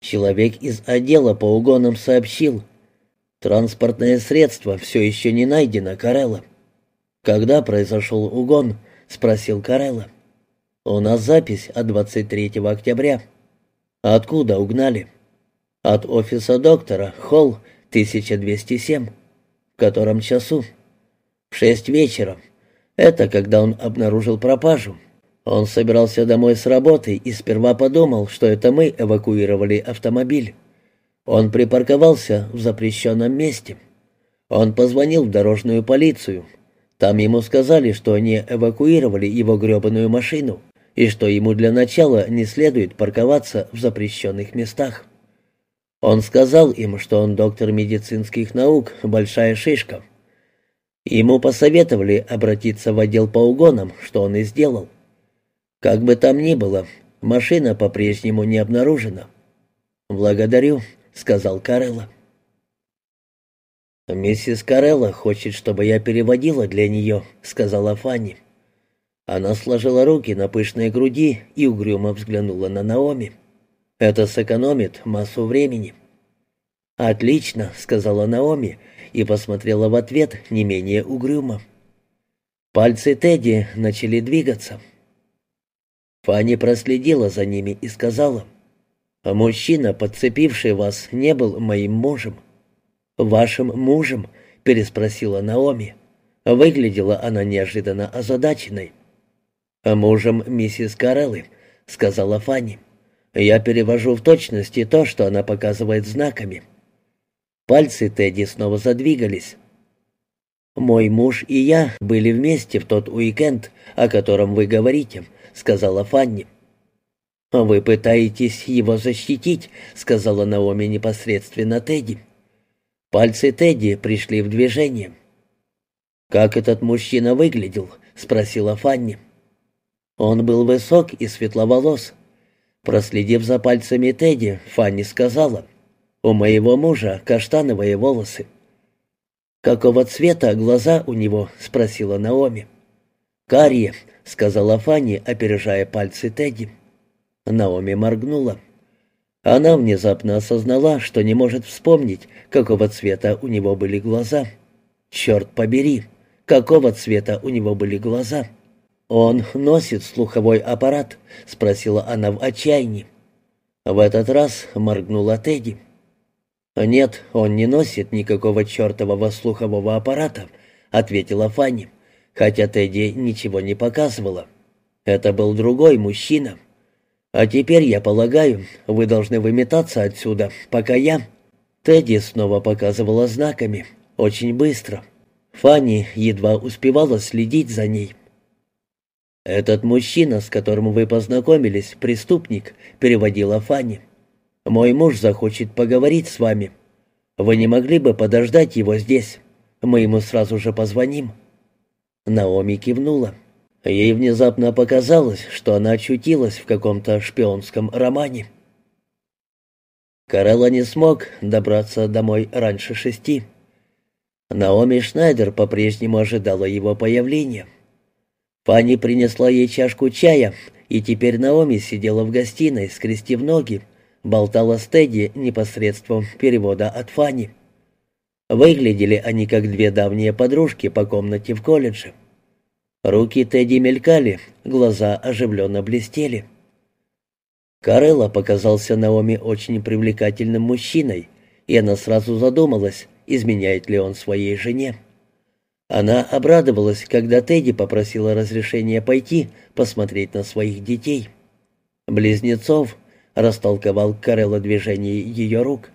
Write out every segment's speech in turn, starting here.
Человек из отдела по угонам сообщил. Транспортное средство все еще не найдено, Карелла. «Когда произошел угон?» — спросил Карелла. «У нас запись от 23 октября». «Откуда угнали?» «От офиса доктора, холл, 1207». «В котором часу?» «В шесть вечера. Это когда он обнаружил пропажу. Он собирался домой с работы и сперва подумал, что это мы эвакуировали автомобиль. Он припарковался в запрещенном месте. Он позвонил в дорожную полицию. Там ему сказали, что они эвакуировали его гребаную машину и что ему для начала не следует парковаться в запрещенных местах. Он сказал им, что он доктор медицинских наук, большая шишка. Ему посоветовали обратиться в отдел по угонам, что он и сделал. Как бы там ни было, машина по-прежнему не обнаружена. «Благодарю», — сказал Карелла. «Миссис Карелла хочет, чтобы я переводила для нее», — сказала Фанни. Она сложила руки на пышной груди и угрюмо взглянула на Наоми. «Это сэкономит массу времени». «Отлично», — сказала Наоми и посмотрела в ответ не менее угрюмо. Пальцы Тедди начали двигаться. Фанни проследила за ними и сказала, «А мужчина, подцепивший вас, не был моим мужем». «Вашим мужем?» — переспросила Наоми. Выглядела она неожиданно озадаченной. «А «Мужем миссис Кареллы», — сказала Фанни. «Я перевожу в точности то, что она показывает знаками». Пальцы Тедди снова задвигались. «Мой муж и я были вместе в тот уикенд, о котором вы говорите», — сказала Фанни. «Вы пытаетесь его защитить», — сказала Наоми непосредственно Тедди. Пальцы Тедди пришли в движение. «Как этот мужчина выглядел?» — спросила Фанни. Он был высок и светловолос. Проследив за пальцами Тедди, Фанни сказала, «У моего мужа каштановые волосы». «Какого цвета глаза у него?» — спросила Наоми. «Карие», — сказала Фанни, опережая пальцы Тедди. Наоми моргнула. Она внезапно осознала, что не может вспомнить, какого цвета у него были глаза. «Черт побери! Какого цвета у него были глаза?» «Он носит слуховой аппарат?» — спросила она в отчаянии. В этот раз моргнула Тедди. «Нет, он не носит никакого чертового слухового аппарата», — ответила Фанни хотя Тедди ничего не показывала. Это был другой мужчина. А теперь, я полагаю, вы должны выметаться отсюда, пока я...» Тедди снова показывала знаками, очень быстро. Фанни едва успевала следить за ней. «Этот мужчина, с которым вы познакомились, преступник», — переводила Фанни. «Мой муж захочет поговорить с вами. Вы не могли бы подождать его здесь? Мы ему сразу же позвоним». Наоми кивнула. Ей внезапно показалось, что она очутилась в каком-то шпионском романе. Карелла не смог добраться домой раньше шести. Наоми Шнайдер по-прежнему ожидала его появления. Фанни принесла ей чашку чая, и теперь Наоми сидела в гостиной, скрестив ноги, болтала с Тедди непосредством перевода от Фанни. Выглядели они как две давние подружки по комнате в колледже. Руки Тедди мелькали, глаза оживленно блестели. Карелла показался Наоми очень привлекательным мужчиной, и она сразу задумалась, изменяет ли он своей жене. Она обрадовалась, когда Тедди попросила разрешения пойти посмотреть на своих детей. Близнецов растолковал Карелла движение ее рук.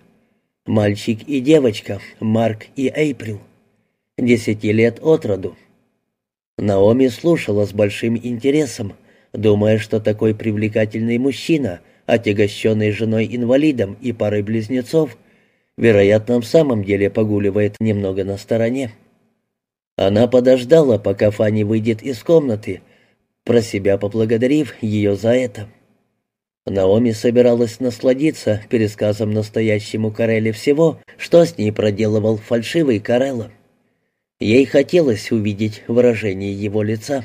Мальчик и девочка, Марк и Эйприл. Десяти лет от роду. Наоми слушала с большим интересом, думая, что такой привлекательный мужчина, отягощенный женой-инвалидом и парой близнецов, вероятно, в самом деле погуливает немного на стороне. Она подождала, пока Фанни выйдет из комнаты, про себя поблагодарив ее за это. Наоми собиралась насладиться пересказом настоящему Карелле всего, что с ней проделывал фальшивый Карелла. Ей хотелось увидеть выражение его лица.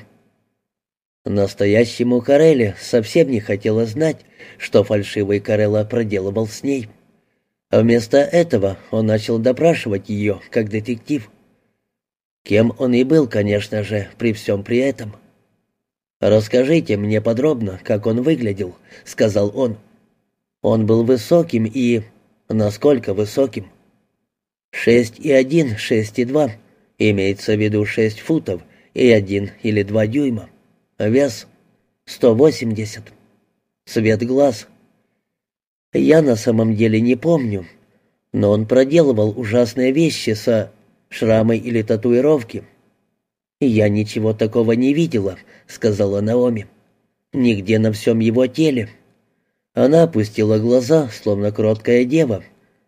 Настоящему Карелле совсем не хотелось знать, что фальшивый Карелла проделывал с ней. Вместо этого он начал допрашивать ее, как детектив. Кем он и был, конечно же, при всем при этом. «Расскажите мне подробно, как он выглядел», — сказал он. «Он был высоким и...» «Насколько высоким?» «Шесть и один, шесть и два. Имеется в виду шесть футов и один или два дюйма. Вес — сто восемьдесят. Цвет глаз я на самом деле не помню, но он проделывал ужасные вещи со шрамой или татуировки. «Я ничего такого не видела», — сказала Наоми. «Нигде на всем его теле». Она опустила глаза, словно кроткая дева,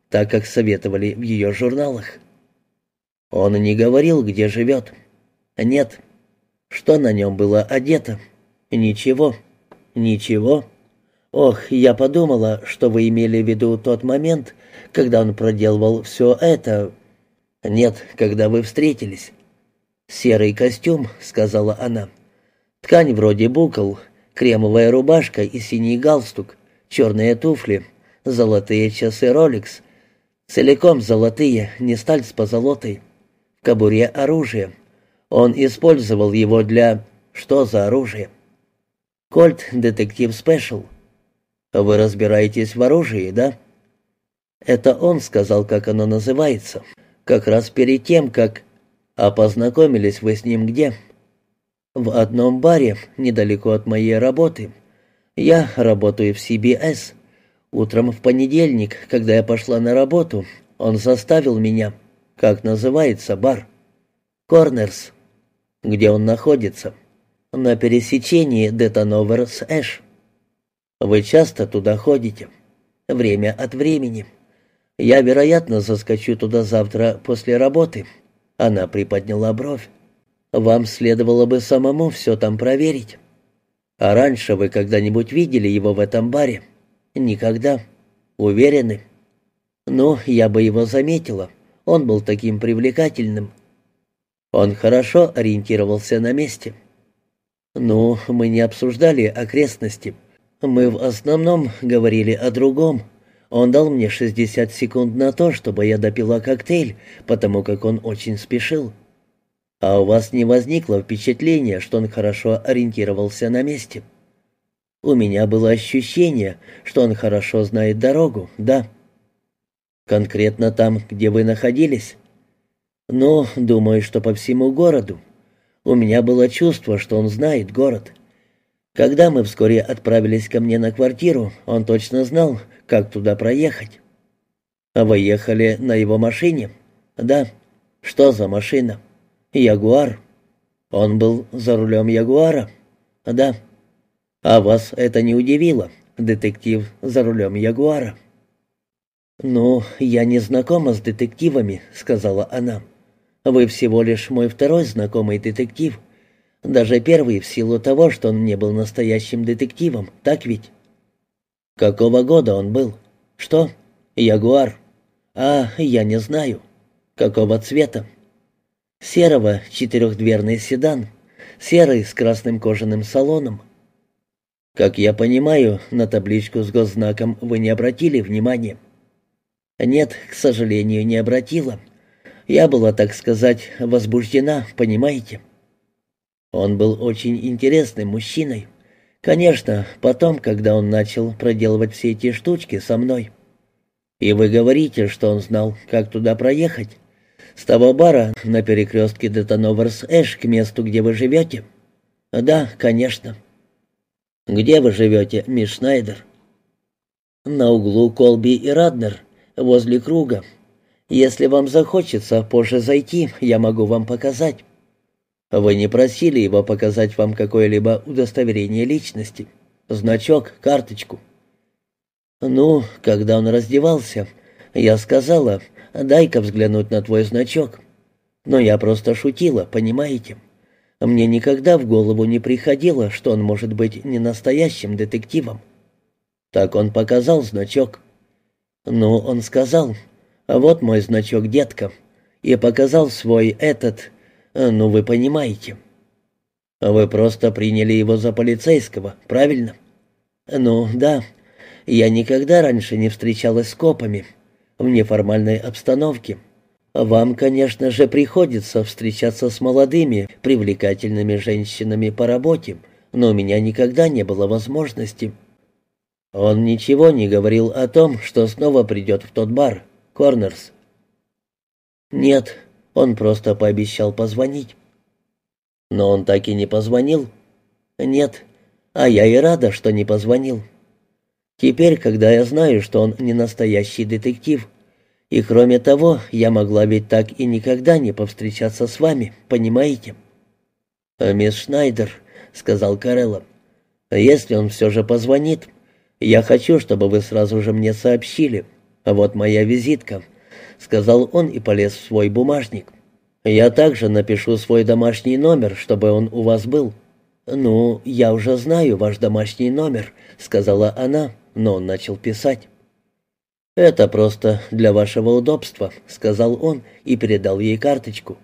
так как советовали в ее журналах. Он не говорил, где живет. Нет. Что на нем было одето? Ничего. Ничего. «Ох, я подумала, что вы имели в виду тот момент, когда он проделывал все это...» «Нет, когда вы встретились». «Серый костюм», — сказала она. «Ткань вроде букол, кремовая рубашка и синий галстук, черные туфли, золотые часы Rolex, целиком золотые, не сталь с позолотой, кобуре оружие. Он использовал его для... Что за оружие?» «Кольт Детектив Спешл». «Вы разбираетесь в оружии, да?» «Это он сказал, как оно называется. Как раз перед тем, как...» «А познакомились вы с ним где?» «В одном баре, недалеко от моей работы. Я работаю в CBS. Утром в понедельник, когда я пошла на работу, он заставил меня... Как называется бар?» «Корнерс». «Где он находится?» «На пересечении Детановер с Эш». Вы часто туда ходите? Время от времени. Я, вероятно, заскочу туда завтра после работы. Она приподняла бровь. Вам следовало бы самому все там проверить. А раньше вы когда-нибудь видели его в этом баре? Никогда. Уверены? Ну, я бы его заметила. Он был таким привлекательным. Он хорошо ориентировался на месте. Ну, мы не обсуждали окрестности. Мы в основном говорили о другом. Он дал мне 60 секунд на то, чтобы я допила коктейль, потому как он очень спешил. А у вас не возникло впечатления, что он хорошо ориентировался на месте? У меня было ощущение, что он хорошо знает дорогу, да. Конкретно там, где вы находились? Ну, думаю, что по всему городу. У меня было чувство, что он знает город. Когда мы вскоре отправились ко мне на квартиру, он точно знал, как туда проехать. А вы ехали на его машине? Да. Что за машина? Ягуар. Он был за рулем Ягуара? Да. А вас это не удивило, детектив за рулем Ягуара? «Ну, я не знакома с детективами», — сказала она. «Вы всего лишь мой второй знакомый детектив, даже первый в силу того, что он не был настоящим детективом, так ведь? Какого года он был? Что? Ягуар. А, я не знаю. Какого цвета? Серого, четырехдверный седан. Серый с красным кожаным салоном. Как я понимаю, на табличку с госзнаком вы не обратили внимания? Нет, к сожалению, не обратила. Я была, так сказать, возбуждена, понимаете? — он был очень интересным мужчиной. Конечно, потом, когда он начал проделывать все эти штучки со мной. И вы говорите, что он знал, как туда проехать? С того бара на перекрестке Детановерс-Эш к месту, где вы живете? Да, конечно. Где вы живете, мисс Шнайдер? На углу Колби и Раднер, возле круга. Если вам захочется позже зайти, я могу вам показать. Вы не просили его показать вам какое-либо удостоверение личности? Значок, карточку?» «Ну, когда он раздевался, я сказала, дай-ка взглянуть на твой значок. Но я просто шутила, понимаете? Мне никогда в голову не приходило, что он может быть не настоящим детективом. Так он показал значок. Ну, он сказал, вот мой значок, детка, и показал свой этот, «Ну, вы понимаете». Вы просто приняли его за полицейского, правильно? Ну, да. Я никогда раньше не встречалась с копами в неформальной обстановке. Вам, конечно же, приходится встречаться с молодыми, привлекательными женщинами по работе, но у меня никогда не было возможности. Он ничего не говорил о том, что снова придет в тот бар, Корнерс. Нет, он просто пообещал позвонить. Но он так и не позвонил? Нет, а я и рада, что не позвонил. Теперь, когда я знаю, что он не настоящий детектив, и кроме того, я могла ведь так и никогда не повстречаться с вами, понимаете? «Мисс Шнайдер», — сказал Карелла, — «если он все же позвонит, я хочу, чтобы вы сразу же мне сообщили. Вот моя визитка», — сказал он и полез в свой бумажник. «Я также напишу свой домашний номер, чтобы он у вас был». «Ну, я уже знаю ваш домашний номер», — сказала она, но он начал писать. «Это просто для вашего удобства», — сказал он и передал ей карточку.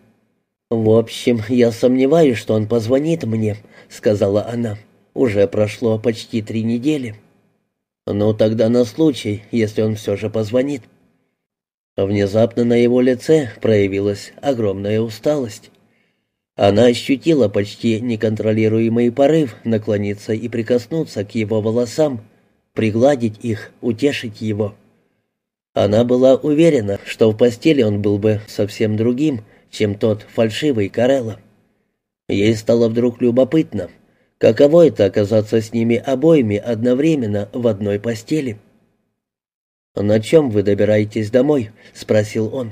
«В общем, я сомневаюсь, что он позвонит мне», — сказала она. «Уже прошло почти три недели». «Ну, тогда на случай, если он все же позвонит». Внезапно на его лице проявилась огромная усталость. Она ощутила почти неконтролируемый порыв наклониться и прикоснуться к его волосам, пригладить их, утешить его. Она была уверена, что в постели он был бы совсем другим, чем тот фальшивый Карелла. Ей стало вдруг любопытно, каково это оказаться с ними обоими одновременно в одной постели. «На чем вы добираетесь домой?» — спросил он.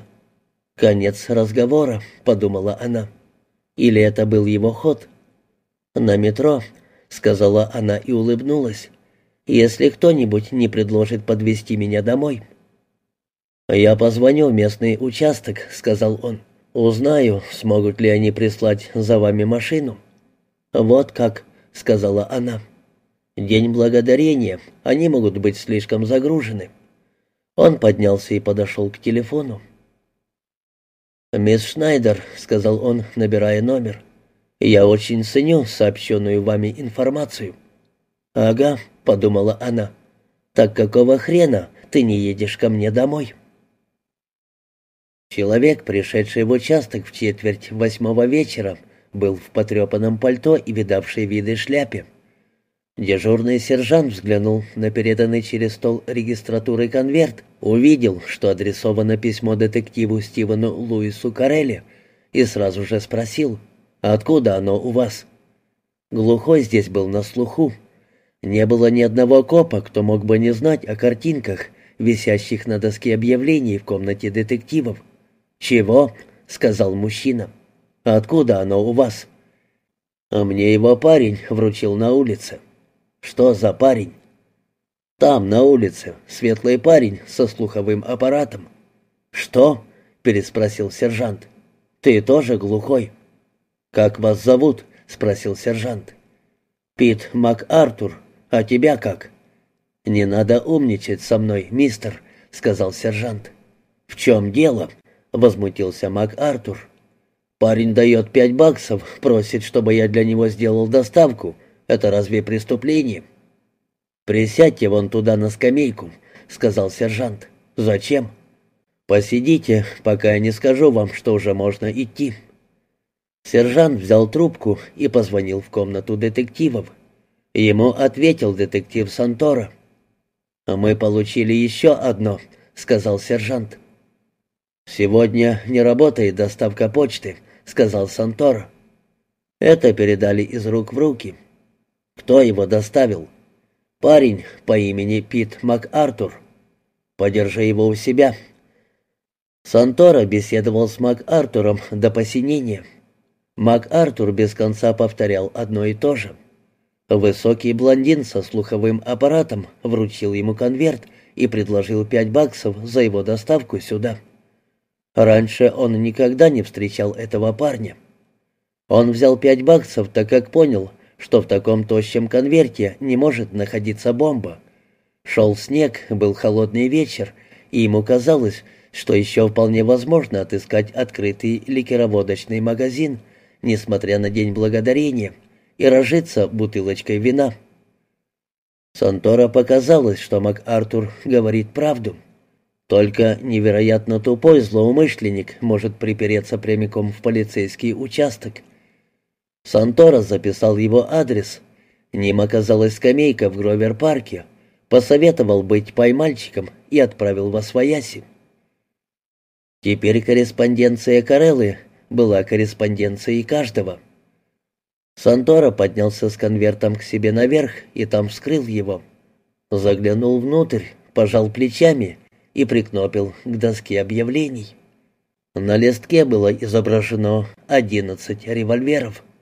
«Конец разговора», — подумала она. Или это был его ход? «На метро», — сказала она и улыбнулась. «Если кто-нибудь не предложит подвезти меня домой». «Я позвоню в местный участок», — сказал он. «Узнаю, смогут ли они прислать за вами машину». «Вот как», — сказала она. «День благодарения. Они могут быть слишком загружены». Он поднялся и подошел к телефону. «Мисс Шнайдер», — сказал он, набирая номер, — «я очень ценю сообщенную вами информацию». «Ага», — подумала она, — «так какого хрена ты не едешь ко мне домой?» Человек, пришедший в участок в четверть восьмого вечера, был в потрепанном пальто и видавшей виды шляпе. Дежурный сержант взглянул на переданный через стол регистратуры конверт, увидел, что адресовано письмо детективу Стивену Луису Карелли, и сразу же спросил, «Откуда оно у вас?» Глухой здесь был на слуху. Не было ни одного копа, кто мог бы не знать о картинках, висящих на доске объявлений в комнате детективов. «Чего?» — сказал мужчина. «Откуда оно у вас?» «А мне его парень вручил на улице». «Что за парень?» «Там, на улице, светлый парень со слуховым аппаратом». «Что?» — переспросил сержант. «Ты тоже глухой?» «Как вас зовут?» — спросил сержант. «Пит МакАртур. А тебя как?» «Не надо умничать со мной, мистер», — сказал сержант. «В чем дело?» — возмутился МакАртур. «Парень дает пять баксов, просит, чтобы я для него сделал доставку. Это разве преступление?» «Присядьте вон туда на скамейку», — сказал сержант. «Зачем?» «Посидите, пока я не скажу вам, что уже можно идти». Сержант взял трубку и позвонил в комнату детективов. Ему ответил детектив Сантора. «Мы получили еще одно», — сказал сержант. «Сегодня не работает доставка почты», — сказал Сантора. Это передали из рук в руки. Кто его доставил? Парень по имени Пит МакАртур. Подержи его у себя. Сантора беседовал с МакАртуром до посинения. МакАртур без конца повторял одно и то же. Высокий блондин со слуховым аппаратом вручил ему конверт и предложил пять баксов за его доставку сюда. Раньше он никогда не встречал этого парня. Он взял пять баксов, так как понял, что в таком тощем конверте не может находиться бомба. Шел снег, был холодный вечер, и ему казалось, что еще вполне возможно отыскать открытый ликероводочный магазин, несмотря на День Благодарения, и разжиться бутылочкой вина. Сантора показалось, что МакАртур говорит правду. Только невероятно тупой злоумышленник может припереться прямиком в полицейский участок. Сантора записал его адрес. Ним оказалась скамейка в Гровер-парке. Посоветовал быть поймальчиком и отправил во свояси. Теперь корреспонденция Кареллы была корреспонденцией каждого. Сантора поднялся с конвертом к себе наверх и там вскрыл его. Заглянул внутрь, пожал плечами и прикнопил к доске объявлений. На листке было изображено одиннадцать револьверов —